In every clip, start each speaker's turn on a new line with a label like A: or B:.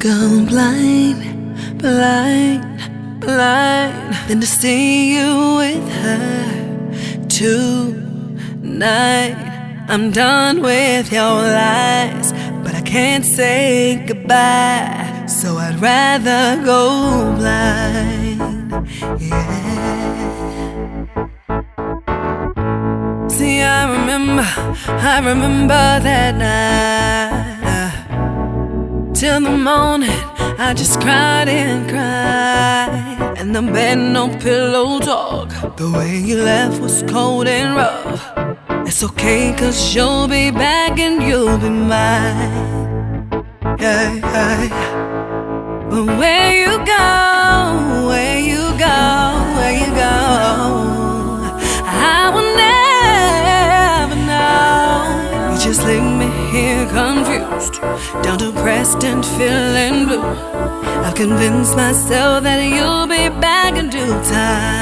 A: go blind, blind, blind than to see you with her tonight. I'm done with your lies, but I can't say goodbye, so I'd rather go blind. Yeah. See, I remember, I remember that night. Till the morning, I just cried and cried. And the bed, no pillow talk. The way you left was cold and rough. It's okay, cause you'll be back and you'll be mine. Yeah, yeah. But where you go, leave me here confused, down depressed and feeling blue. I've convinced myself that you'll be back in due time.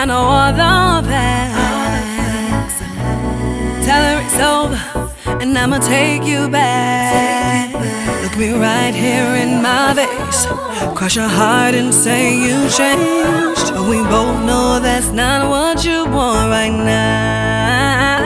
A: I know all the facts. Tell her it's over, and I'ma take you back. Look me right here in my face, crush your heart and say you changed. But we both know that's not what you want right now.